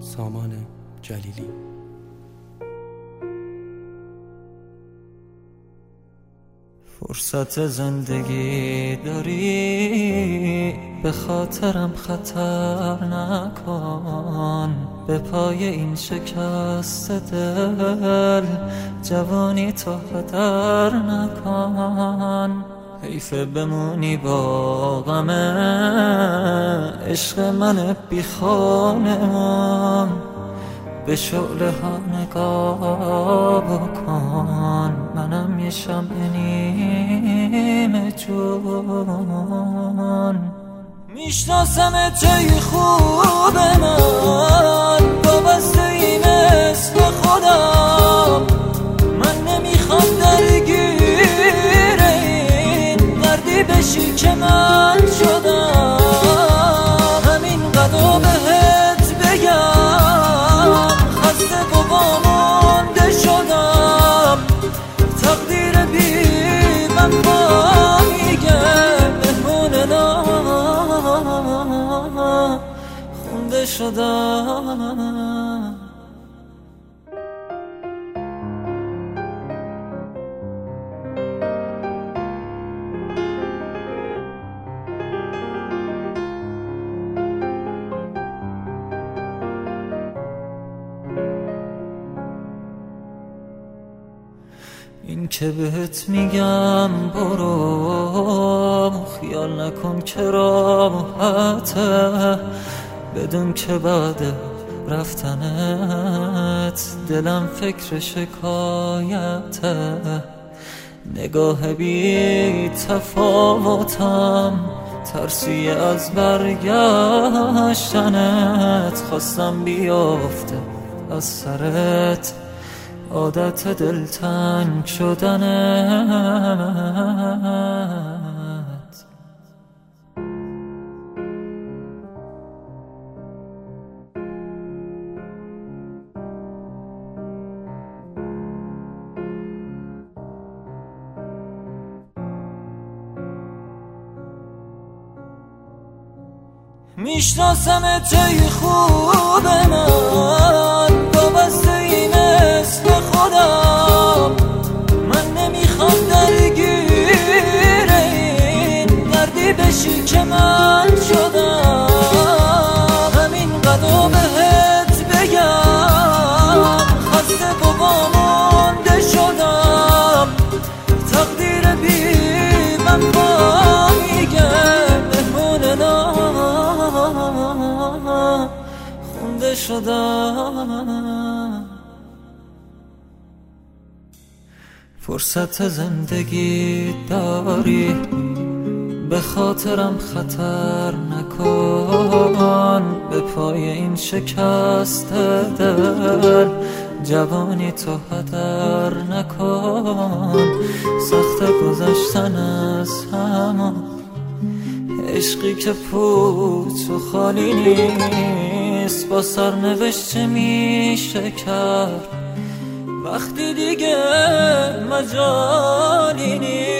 سامان جلیلی. فرصت زندگی داری به خاطرم خطر نکن. به پای این شکست دل جوانی تو هدر نکن. حیف بمونی با غمه عشق من بی خانمان به شعله ها نگاه بکن منم یه شمع نیمه جون. می‌شناسم جای خوب بهت بگم خسته و وامانده شدم. تقدیر بی وفا میگه مهمون خونده شدم. که بهت میگم؟ برو. خیال نکن که راحته بدون که بعد رفتنت. دلم فکر شکایته. نگاه بی تفاوتم. ترسی از برگشتنت. خواستم بیافته از سرت. عادت دلتنگ شدنت می‌شناسم جای خوب. خونده فرصت زندگی داری. به خاطرم خطر نکن. به پای این شکست دل. جوانی تو هدر نکن. سخت گذشتن از همان عشقی که پوچ و خالی نیست با سرنوشت میشه کرد. وقتی دیگه مجالی نیست.